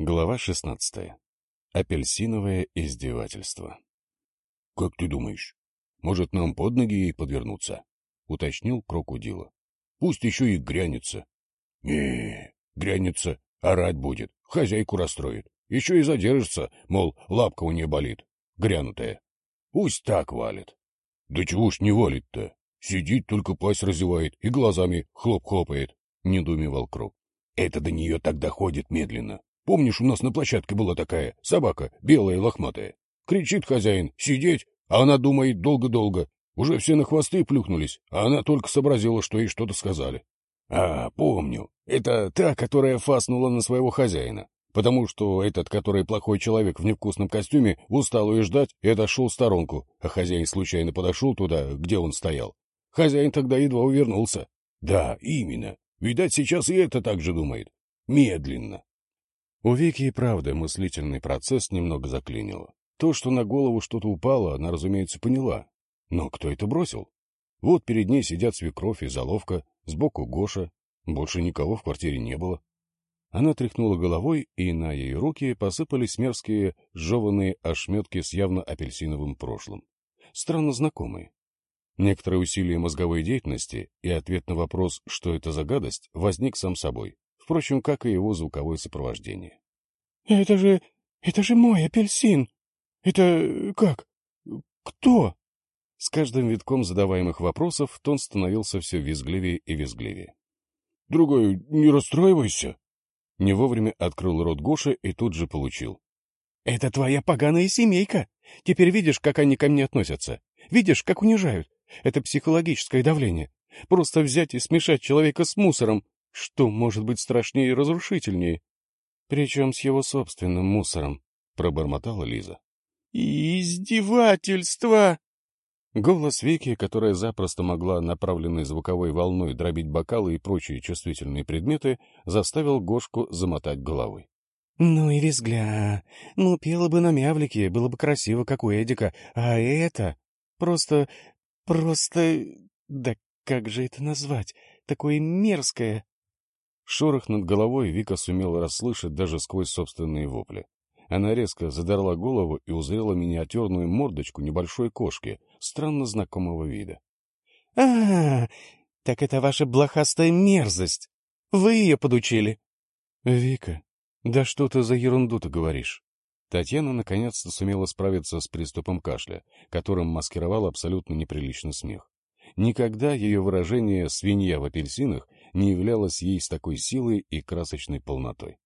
Глава 16. Апельсиновое издевательство. — Как ты думаешь, может, нам под ноги ей подвернуться? — уточнил крокодила. — Пусть еще и грянется. — Не, грянется, орать будет, хозяйку расстроит. Еще и задержится, мол, лапка у нее болит, грянутая. Пусть так валит. — Да чего ж не валит-то? Сидит, только пасть разевает и глазами хлоп-хлопает, — недоумевал Крок. — Это до нее так доходит медленно. Помнишь, у нас на площадке была такая собака, белая и лохматая? Кричит хозяин «сидеть», а она думает долго-долго. Уже все на хвосты плюхнулись, а она только сообразила, что ей что-то сказали. А, помню. Это та, которая фаснула на своего хозяина. Потому что этот, который плохой человек в невкусном костюме, устал уезжать и отошел в сторонку, а хозяин случайно подошел туда, где он стоял. Хозяин тогда едва увернулся. Да, именно. Видать, сейчас и это так же думает. Медленно. У Вики и правда мыслительный процесс немного заклинило. То, что на голову что-то упало, она, разумеется, поняла. Но кто это бросил? Вот перед ней сидят свекровь и заловка, сбоку Гоша. Больше никого в квартире не было. Она тряхнула головой, и на ее руки посыпались мерзкие, жеванные ошметки с явно апельсиновым прошлым. Странно знакомые. Некоторое усилие мозговой деятельности и ответ на вопрос, что это за гадость, возник сам собой впрочем, как и его звуковое сопровождение. — Это же... это же мой апельсин! Это... как? Кто? С каждым витком задаваемых вопросов тон становился все визгливее и визгливее. — Другой, не расстраивайся! Не вовремя открыл рот Гоша и тут же получил. — Это твоя поганая семейка! Теперь видишь, как они ко мне относятся? Видишь, как унижают? Это психологическое давление. Просто взять и смешать человека с мусором, что может быть страшнее и разрушительнее? Причем с его собственным мусором, — пробормотала Лиза. «Издевательство!» Голос Вики, которая запросто могла направленной звуковой волной дробить бокалы и прочие чувствительные предметы, заставил Гошку замотать головой. «Ну и визгля! Ну, пела бы на мявлике, было бы красиво, как у Эдика, а это... Просто... просто... да как же это назвать? Такое мерзкое!» Шорох над головой Вика сумела расслышать даже сквозь собственные вопли. Она резко задорла голову и узрела миниатюрную мордочку небольшой кошки, странно знакомого вида. — А, так это ваша блохастая мерзость! Вы ее подучили! — Вика, да что ты за ерунду-то говоришь? Татьяна наконец-то сумела справиться с приступом кашля, которым маскировал абсолютно неприличный смех. Никогда ее выражение «свинья в апельсинах» не являлось ей с такой силой и красочной полнотой.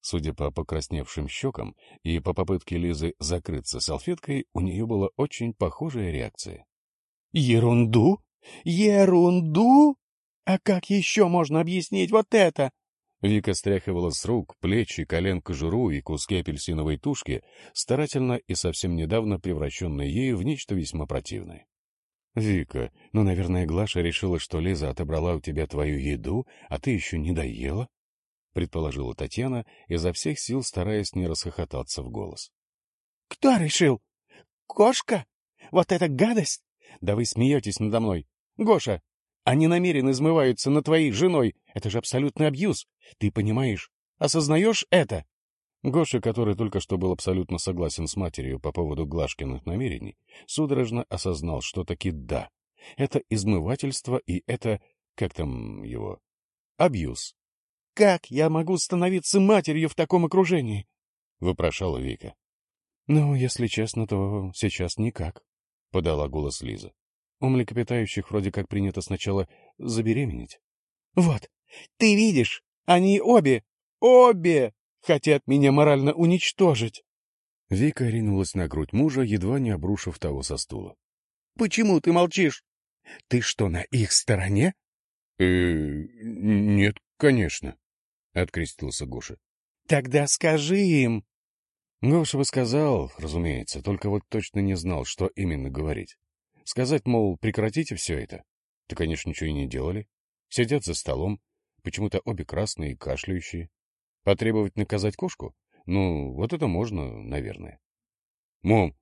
Судя по покрасневшим щекам и по попытке Лизы закрыться салфеткой, у нее была очень похожая реакция. «Ерунду? Ерунду? А как еще можно объяснить вот это?» Вика стряхивала с рук, плечи, колен кожуру и куски апельсиновой тушки, старательно и совсем недавно превращенные ею в нечто весьма противное. «Вика, ну, наверное, Глаша решила, что Лиза отобрала у тебя твою еду, а ты еще не доела?» — предположила Татьяна, изо всех сил стараясь не расхохотаться в голос. «Кто решил? Кошка? Вот эта гадость? Да вы смеетесь надо мной. Гоша, они намеренно измываются над твоей женой. Это же абсолютный абьюз. Ты понимаешь? Осознаешь это?» Гоша, который только что был абсолютно согласен с матерью по поводу Глашкиных намерений, судорожно осознал, что таки да, это измывательство и это, как там его, абьюз. — Как я могу становиться матерью в таком окружении? — вопрошала Вика. — Ну, если честно, то сейчас никак, — подала голос Лиза. У млекопитающих вроде как принято сначала забеременеть. — Вот, ты видишь, они обе, обе Хотят меня морально уничтожить. Вика ринулась на грудь мужа, едва не обрушив того со стула. — Почему ты молчишь? Ты что, на их стороне? «Э, — Нет, конечно, — открестился Гоша. — Тогда скажи им. Гоша бы сказал, разумеется, только вот точно не знал, что именно говорить. Сказать, мол, прекратите все это. Так, конечно, ничего и не делали. Сидят за столом, почему-то обе красные и кашляющие. Потребовать наказать кошку? Ну, вот это можно, наверное. — Мам,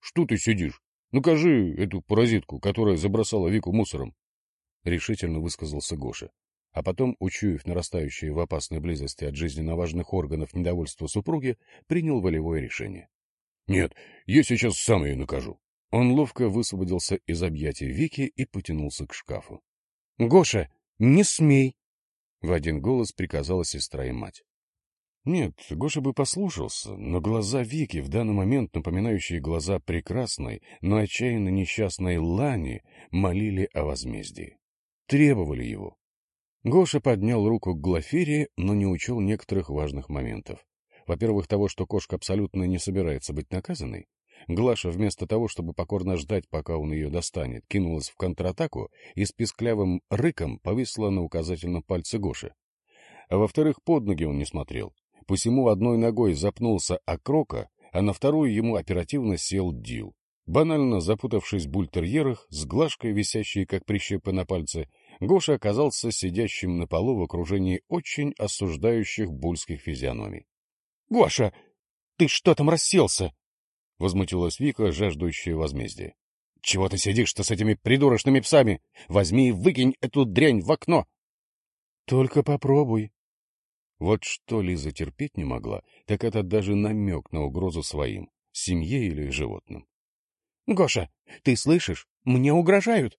что ты сидишь? Накажи эту паразитку, которая забросала Вику мусором. — решительно высказался Гоша. а потом, учуяв нарастающее в опасной близости от жизненно важных органов недовольство супруги, принял волевое решение. — Нет, я сейчас сам ее накажу. Он ловко высвободился из объятий Вики и потянулся к шкафу. — Гоша, не смей! — в один голос приказала сестра и мать. Нет, Гоша бы послушался, но глаза Вики, в данный момент напоминающие глаза прекрасной, но отчаянно несчастной Лани, молили о возмездии. Требовали его. Гоша поднял руку к Глафире, но не учел некоторых важных моментов. Во-первых, того, что кошка абсолютно не собирается быть наказанной. Глаша, вместо того, чтобы покорно ждать, пока он ее достанет, кинулась в контратаку и с писклявым рыком повисла на указательном пальце Гоши. А во-вторых, под ноги он не смотрел, Посему одной ногой запнулся окрока, а на вторую ему оперативно сел Дил. Банально запутавшись в бультерьерах, с глажкой, висящей как прищепы на пальце, Гоша оказался сидящим на полу в окружении очень осуждающих бульских физиономий. — Гоша, ты что там расселся? — возмутилась Вика, жаждущая возмездия. — Чего ты сидишь-то с этими придурочными псами? Возьми и выкинь эту дрянь в окно! — Только попробуй, вот что Лиза терпеть не могла, так это даже намек на угрозу своим, семье или животным. — Гоша, ты слышишь? Мне угрожают!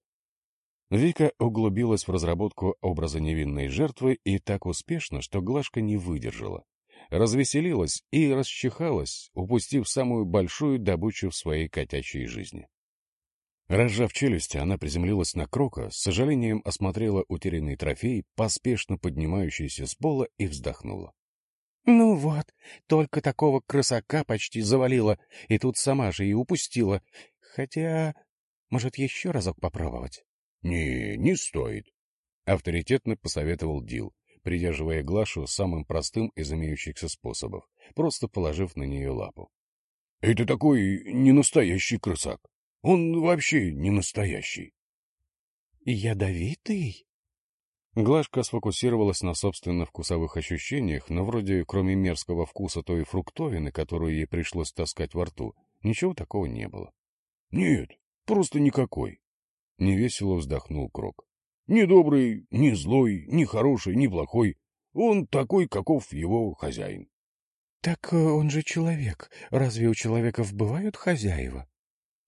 Вика углубилась в разработку образа невинной жертвы и так успешно, что Глашка не выдержала. Развеселилась и расчихалась, упустив самую большую добычу в своей котячьей жизни. Разжав челюсти, она приземлилась на крока, с сожалением осмотрела утерянный трофей, поспешно поднимающийся с пола, и вздохнула. — Ну вот, только такого красака почти завалила, и тут сама же и упустила. Хотя, может, еще разок попробовать? — Не, не стоит, — авторитетно посоветовал Дил, придерживая Глашу самым простым из имеющихся способов, просто положив на нее лапу. — Это такой ненастоящий крысак. Он вообще не настоящий. Ядовитый? Глажка сфокусировалась на собственных вкусовых ощущениях, но вроде кроме мерзкого вкуса той фруктовины, которую ей пришлось таскать во рту, ничего такого не было. — Нет, просто никакой. Невесело вздохнул Крок. — Ни добрый, ни злой, ни хороший, ни плохой. Он такой, каков его хозяин. — Так он же человек. Разве у человеков бывают хозяева? —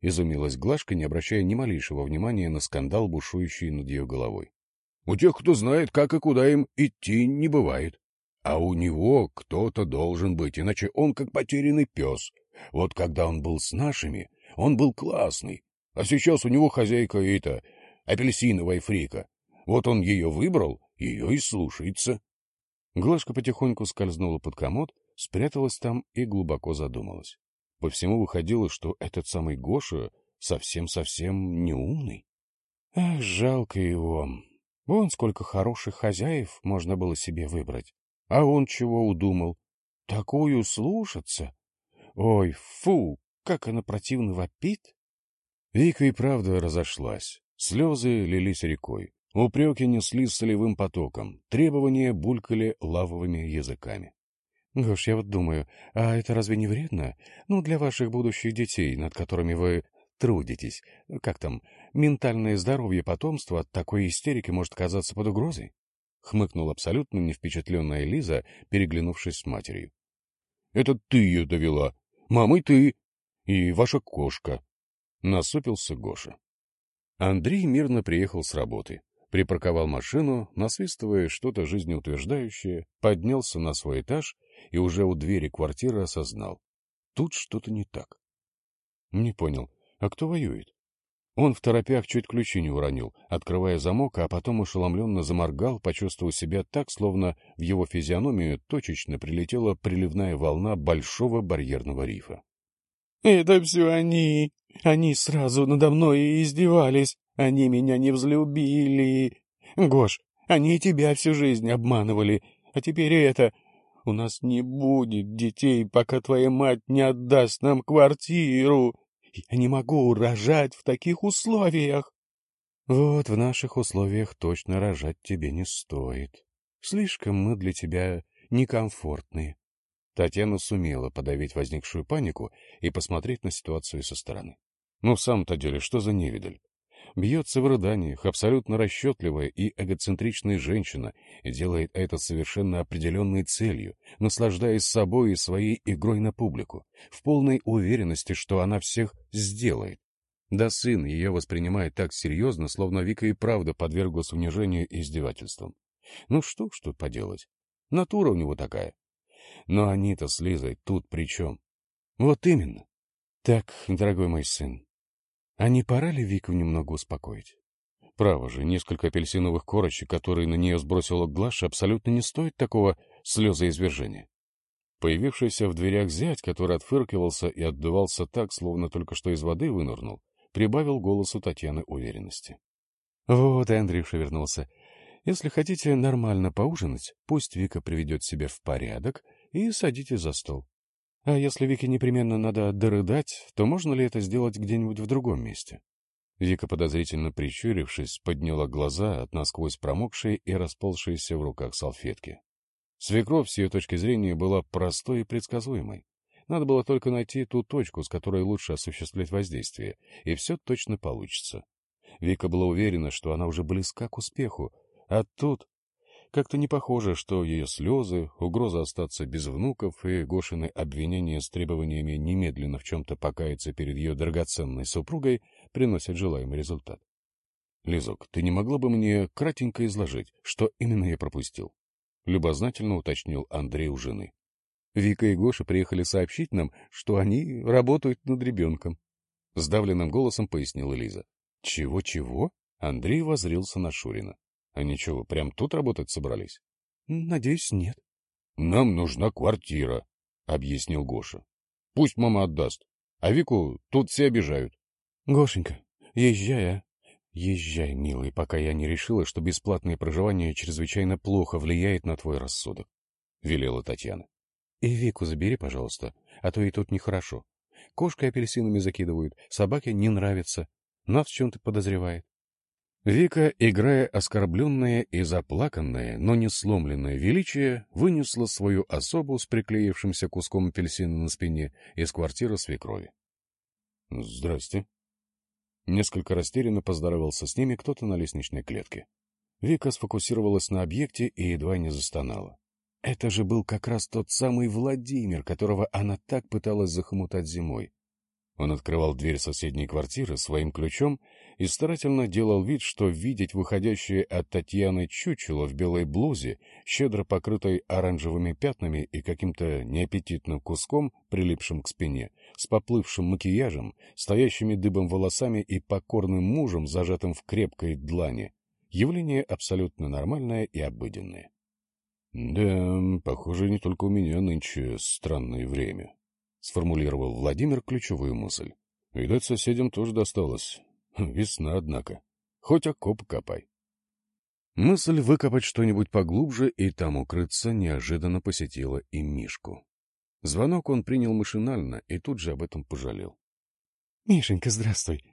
изумилась Глашка, не обращая ни малейшего внимания на скандал, бушующий над ее головой. — У тех, кто знает, как и куда им идти, не бывает. А у него кто-то должен быть, иначе он как потерянный пес. Вот когда он был с нашими, он был классный. А сейчас у него хозяйка эта, апельсиновая фрика. Вот он ее выбрал, ее и слушается. Глашка потихоньку скользнула под комод, спряталась там и глубоко задумалась. По всему выходило, что этот самый Гоша совсем-совсем неумный. Ах, жалко его. Вон сколько хороших хозяев можно было себе выбрать. А он чего удумал? Такую слушаться? Ой, фу, как она противно вопит. Вика и правда разошлась. Слезы лились рекой. Упреки несли солевым потоком. Требования булькали лавовыми языками. Гош, я вот думаю, а это разве не вредно? Ну, для ваших будущих детей, над которыми вы трудитесь. Как там, ментальное здоровье потомства от такой истерики может казаться под угрозой? Хмыкнул абсолютно не впечатленная Лиза, переглянувшись с матерью. — Это ты ее довела. Мамы ты. И ваша кошка. Насупился Гоша. Андрей мирно приехал с работы припарковал машину, насвистывая что-то жизнеутверждающее, поднялся на свой этаж и уже у двери квартиры осознал. Тут что-то не так. Не понял, а кто воюет? Он в торопях чуть ключи не уронил, открывая замок, а потом ошеломленно заморгал, почувствовав себя так, словно в его физиономию точечно прилетела приливная волна большого барьерного рифа. — Это все они! Они сразу надо мной и издевались! Они меня не взлюбили. Гош, они тебя всю жизнь обманывали, а теперь это... У нас не будет детей, пока твоя мать не отдаст нам квартиру. Я не могу рожать в таких условиях. Вот в наших условиях точно рожать тебе не стоит. Слишком мы для тебя некомфортные. Татьяна сумела подавить возникшую панику и посмотреть на ситуацию со стороны. Ну, в самом-то деле, что за невидаль? Бьется в рыданиях, абсолютно расчетливая и эгоцентричная женщина, делает это совершенно определенной целью, наслаждаясь собой и своей игрой на публику, в полной уверенности, что она всех сделает. Да сын ее воспринимает так серьезно, словно Вика и правда подверглась унижению и издевательствам. Ну что ж тут поделать? Натура у него такая. Но они-то с Лизой тут при чем? Вот именно. Так, дорогой мой сын, а не пора ли Вику немного успокоить? Право же, несколько апельсиновых корочек, которые на нее сбросила Глаша, абсолютно не стоит такого слезоизвержения. Появившийся в дверях зять, который отфыркивался и отдувался так, словно только что из воды вынырнул, прибавил голосу Татьяны уверенности. — Вот, Андрюша вернулся. Если хотите нормально поужинать, пусть Вика приведет себя в порядок и садитесь за стол. А если Вике непременно надо дорыдать, то можно ли это сделать где-нибудь в другом месте? Вика, подозрительно прищурившись, подняла глаза от насквозь промокшей и расползшейся в руках салфетки. Свекровь, с ее точки зрения, была простой и предсказуемой. Надо было только найти ту точку, с которой лучше осуществлять воздействие, и все точно получится. Вика была уверена, что она уже близка к успеху, а тут как-то не похоже, что ее слезы, угроза остаться без внуков и Гошины обвинения с требованиями немедленно в чем-то покаяться перед ее драгоценной супругой приносят желаемый результат. — Лизок, ты не могла бы мне кратенько изложить, что именно я пропустил? — любознательно уточнил Андрей у жены. Вика и Гоша приехали сообщить нам, что они работают над ребенком. Сдавленным голосом пояснила Лиза. «Чего-чего?» Андрей возрился на Шурина. Они что, прям тут работать собрались? — Надеюсь, нет. — Нам нужна квартира, — объяснил Гоша. — Пусть мама отдаст. А Вику тут все обижают. — Гошенька, езжай, а. Езжай, милый, пока я не решила, что бесплатное проживание чрезвычайно плохо влияет на твой рассудок, — велела Татьяна. — И Вику забери, пожалуйста, а то ей тут нехорошо. Кошкой апельсинами закидывают, собаке не нравится, нас в чем-то подозревает. Вика, играя оскорбленное и заплаканное, но не сломленное величие, вынесла свою особу с приклеившимся куском апельсина на спине из квартиры свекрови. — Здрасте. Несколько растерянно поздоровался с ними кто-то на лестничной клетке. Вика сфокусировалась на объекте и едва не застонала. Это же был как раз тот самый Владимир, которого она так пыталась захомутать зимой. Он открывал дверь соседней квартиры своим ключом и старательно делал вид, что видеть выходящее от Татьяны чучело в белой блузе, щедро покрытой оранжевыми пятнами и каким-то неаппетитным куском, прилипшим к спине, с поплывшим макияжем, стоящими дыбом волосами и покорным мужем, зажатым в крепкой длани. Явление абсолютно нормальное и обыденное. — Да, похоже, не только у меня нынче странное время, — сформулировал Владимир ключевую мысль. Видать, соседям тоже досталось. Весна, однако. Хоть окоп копай. Мысль выкопать что-нибудь поглубже и там укрыться неожиданно посетила и Мишку. Звонок он принял машинально и тут же об этом пожалел. — Мишенька, здравствуй.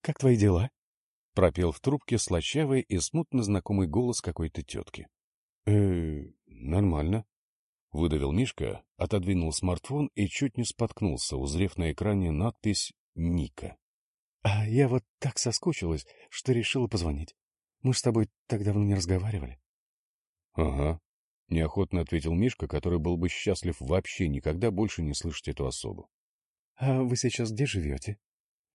Как твои дела? — пропел в трубке слащавый и смутно знакомый голос какой-то тетки. э нормально, — выдавил Мишка, отодвинул смартфон и чуть не споткнулся, узрев на экране надпись «Ника». — А я вот так соскучилась, что решила позвонить. Мы с тобой так давно не разговаривали. — Ага, — неохотно ответил Мишка, который был бы счастлив вообще никогда больше не слышать эту особу. — А вы сейчас где живете?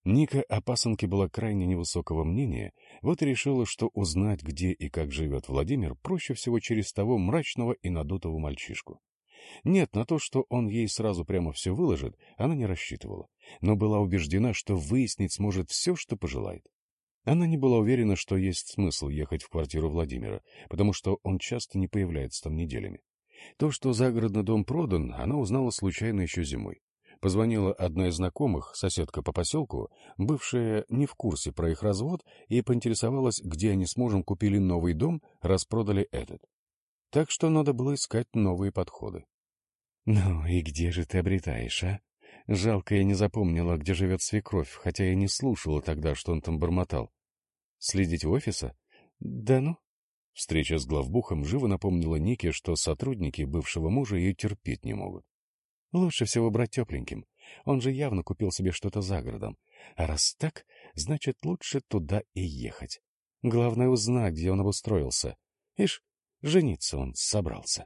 Ника о пасынке была крайне невысокого мнения, вот и решила, что узнать, где и как живет Владимир, проще всего через того мрачного и надутого мальчишку. Нет, на то, что он ей сразу прямо все выложит, она не рассчитывала, но была убеждена, что выяснить сможет все, что пожелает. Она не была уверена, что есть смысл ехать в квартиру Владимира, потому что он часто не появляется там неделями. То, что загородный дом продан, она узнала случайно еще зимой. Позвонила одна из знакомых, соседка по поселку, бывшая не в курсе про их развод, и поинтересовалась, где они с мужем купили новый дом, распродали этот. Так что надо было искать новые подходы. — Ну и где же ты обретаешь, а? Жалко, я не запомнила, где живет свекровь, хотя я не слушала тогда, что он там бормотал. — Следить в офиса? Да ну. Встреча с главбухом живо напомнила Нике, что сотрудники бывшего мужа ее терпеть не могут. Лучше всего брать тепленьким. Он же явно купил себе что-то за городом. А раз так, значит, лучше туда и ехать. Главное, узнать, где он обустроился. Ишь, жениться он собрался.